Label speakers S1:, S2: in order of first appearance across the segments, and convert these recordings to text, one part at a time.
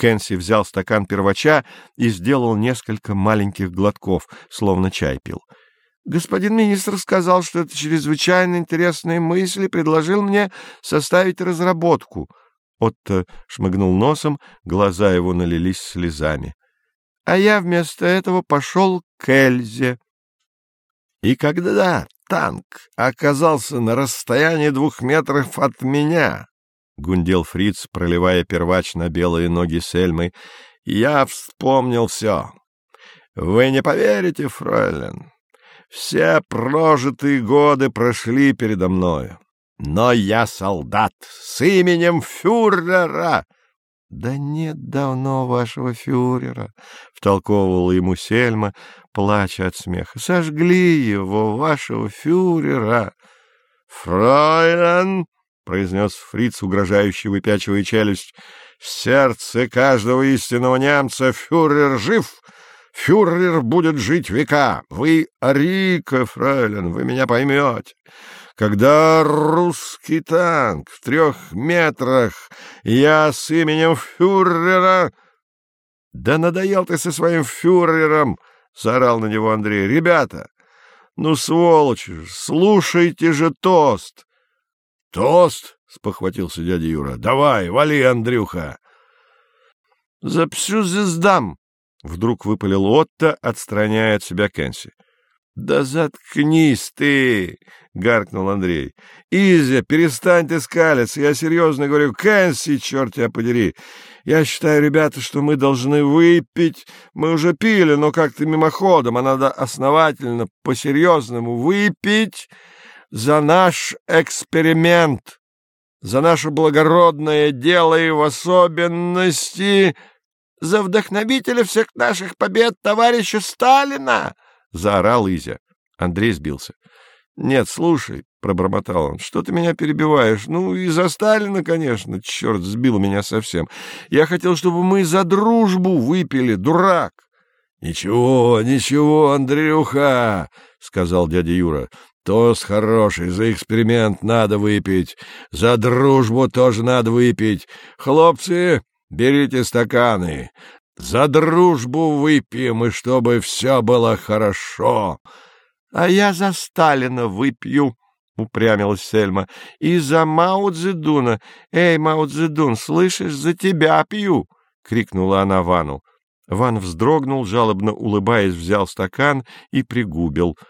S1: Кэнси взял стакан первача и сделал несколько маленьких глотков, словно чай пил. — Господин министр сказал, что это чрезвычайно интересные мысли, предложил мне составить разработку. Отто шмыгнул носом, глаза его налились слезами. — А я вместо этого пошел к Эльзе. И когда танк оказался на расстоянии двух метров от меня, — гундел фриц, проливая первач на белые ноги Сельмы, — я вспомнил все. Вы не поверите, фройлен, все прожитые годы прошли передо мною. Но я солдат с именем фюрера. — Да нет давно вашего фюрера, — втолковывала ему Сельма, плача от смеха. — Сожгли его, вашего фюрера. — Фройлен, — произнес фриц, угрожающий, выпячивая челюсть, — в сердце каждого истинного немца фюрер жив, фюрер будет жить века. Вы Рика, фройлен, вы меня поймете. Когда русский танк в трех метрах, я с именем фюрера... — Да надоел ты со своим фюрером! — заорал на него Андрей. — Ребята, ну, сволочи, слушайте же тост! — Тост? — спохватился дядя Юра. — Давай, вали, Андрюха! — За всю звездам! — вдруг выпалил Отто, отстраняя от себя Кэнси. Да заткнись ты! — гаркнул Андрей. — Изя, перестань ты скалиться. Я серьезно говорю. Кэнси, черт тебя подери. Я считаю, ребята, что мы должны выпить. Мы уже пили, но как-то мимоходом, а надо основательно, по-серьезному выпить за наш эксперимент, за наше благородное дело и в особенности за вдохновителя всех наших побед товарища Сталина! — заорал Изя. Андрей сбился. — Нет, слушай, — пробормотал он, — что ты меня перебиваешь? Ну, и за Сталина, конечно, черт, сбил меня совсем. Я хотел, чтобы мы за дружбу выпили, дурак. — Ничего, ничего, Андрюха, — сказал дядя Юра. — Тост хороший, за эксперимент надо выпить, за дружбу тоже надо выпить. Хлопцы, берите стаканы, за дружбу выпьем, и чтобы все было хорошо. — А я за Сталина выпью, — упрямилась Сельма. — И за Мао Цзэдуна. Эй, Мао Цзэдун, слышишь, за тебя пью! — крикнула она Вану. Ван вздрогнул, жалобно улыбаясь, взял стакан и пригубил. —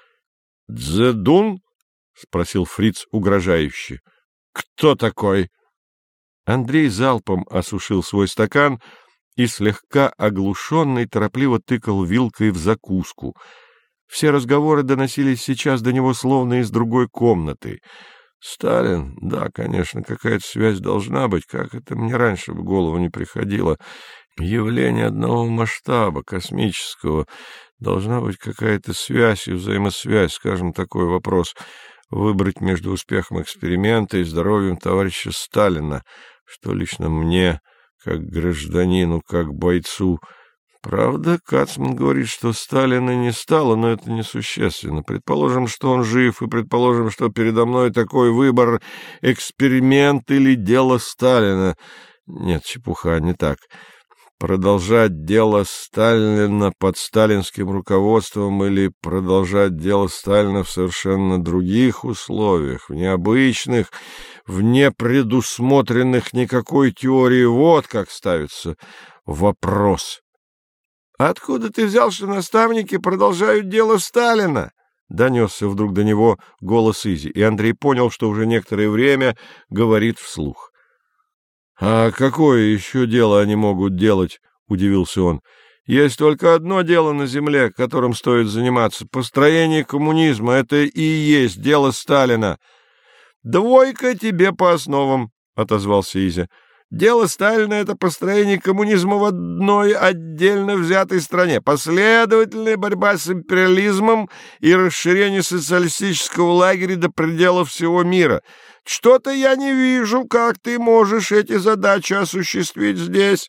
S1: Цзэдун? — спросил фриц угрожающе. — Кто такой? Андрей залпом осушил свой стакан — и, слегка оглушенный, торопливо тыкал вилкой в закуску. Все разговоры доносились сейчас до него словно из другой комнаты. Сталин, да, конечно, какая-то связь должна быть, как это мне раньше в голову не приходило. Явление одного масштаба, космического, должна быть какая-то связь и взаимосвязь, скажем, такой вопрос. Выбрать между успехом эксперимента и здоровьем товарища Сталина, что лично мне как гражданину, как бойцу. Правда, Кацман говорит, что Сталина не стало, но это несущественно. Предположим, что он жив, и предположим, что передо мной такой выбор — эксперимент или дело Сталина. Нет, чепуха, не так. Продолжать дело Сталина под сталинским руководством или продолжать дело Сталина в совершенно других условиях, в необычных, в непредусмотренных никакой теории. Вот как ставится вопрос. «Откуда ты взял, что наставники продолжают дело Сталина?» Донесся вдруг до него голос Изи, и Андрей понял, что уже некоторое время говорит вслух. «А какое еще дело они могут делать?» — удивился он. «Есть только одно дело на земле, которым стоит заниматься — построение коммунизма. Это и есть дело Сталина». «Двойка тебе по основам», — отозвался Изя. «Дело Сталина — это построение коммунизма в одной отдельно взятой стране, последовательная борьба с империализмом и расширение социалистического лагеря до пределов всего мира. Что-то я не вижу, как ты можешь эти задачи осуществить здесь».